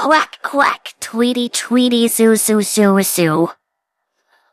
Quack, quack, tweety, tweety, zoo, zoo, zoo, zoo.